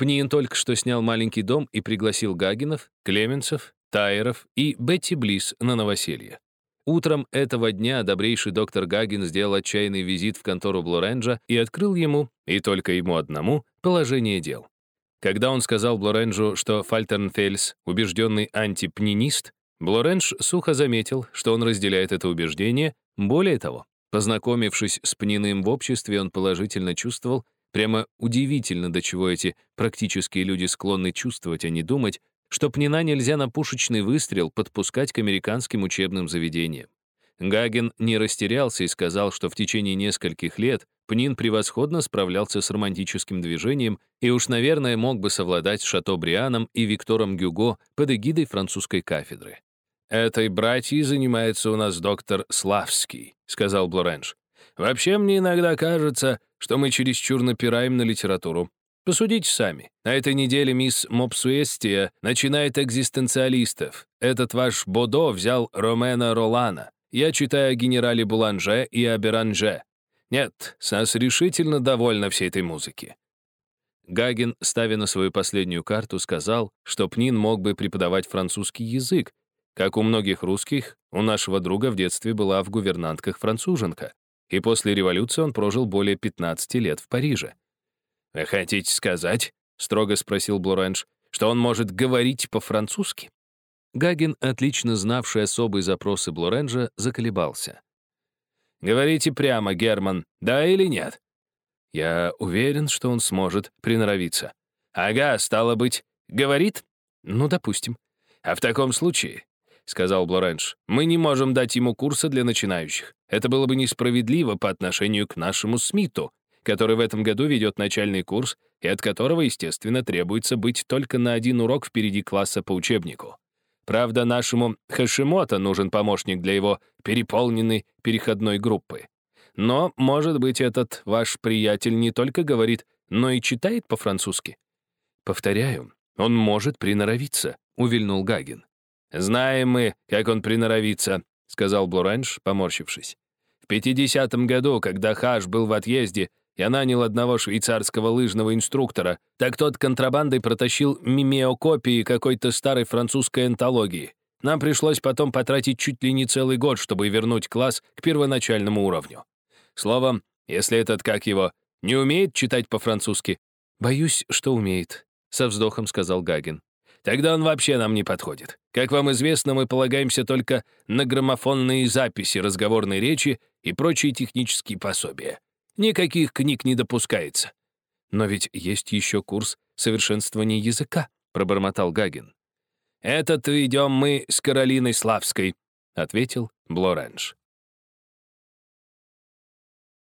Пнин только что снял маленький дом и пригласил Гагинов, Клеменцев, Тайеров и Бетти Близ на новоселье. Утром этого дня добрейший доктор Гагин сделал отчаянный визит в контору Блоренджа и открыл ему, и только ему одному, положение дел. Когда он сказал Блоренджу, что Фальтернфельс — убежденный антипнинист, Блорендж сухо заметил, что он разделяет это убеждение, более того, познакомившись с Пниным в обществе, он положительно чувствовал, прямо удивительно, до чего эти практические люди склонны чувствовать, а не думать, что Пнина нельзя на пушечный выстрел подпускать к американским учебным заведениям. Гаген не растерялся и сказал, что в течение нескольких лет Пнин превосходно справлялся с романтическим движением и уж, наверное, мог бы совладать с Шато-Брианом и Виктором Гюго под эгидой французской кафедры. «Этой братьей занимается у нас доктор Славский», — сказал Блоренж. «Вообще мне иногда кажется, что мы чересчур напираем на литературу. Посудите сами. На этой неделе мисс Мопсуэстия начинает экзистенциалистов. Этот ваш Бодо взял Ромена Ролана. Я читаю о генерале Буланже и о Беранже. Нет, Сас решительно довольна всей этой музыки. Гаген, ставя на свою последнюю карту, сказал, что Пнин мог бы преподавать французский язык. Как у многих русских, у нашего друга в детстве была в гувернантках француженка, и после революции он прожил более 15 лет в Париже. «Вы хотите сказать, — строго спросил Блоранж, — что он может говорить по-французски?» Гаген, отлично знавший особые запросы Блоренжа, заколебался. «Говорите прямо, Герман, да или нет?» «Я уверен, что он сможет приноровиться». «Ага, стало быть, говорит?» «Ну, допустим». «А в таком случае, — сказал Блоренж, — мы не можем дать ему курса для начинающих. Это было бы несправедливо по отношению к нашему Смиту, который в этом году ведет начальный курс и от которого, естественно, требуется быть только на один урок впереди класса по учебнику. Правда, нашему Хашимото нужен помощник для его переполненной переходной группы. Но, может быть, этот ваш приятель не только говорит, но и читает по-французски. Повторяю, он может приноровиться, увильнул Гагин. Знаем мы, как он приноровится, сказал Блоранж, поморщившись. В 50-м году, когда Хаш был в отъезде, я нанял одного швейцарского лыжного инструктора, так тот контрабандой протащил мимеокопии какой-то старой французской антологии. Нам пришлось потом потратить чуть ли не целый год, чтобы вернуть класс к первоначальному уровню. Словом, если этот, как его, не умеет читать по-французски, боюсь, что умеет, — со вздохом сказал Гагин. Тогда он вообще нам не подходит. Как вам известно, мы полагаемся только на граммофонные записи разговорной речи и прочие технические пособия. Никаких книг не допускается. Но ведь есть еще курс совершенствования языка, пробормотал Гагин. Этот идем мы с Каролиной Славской, ответил Блоренж.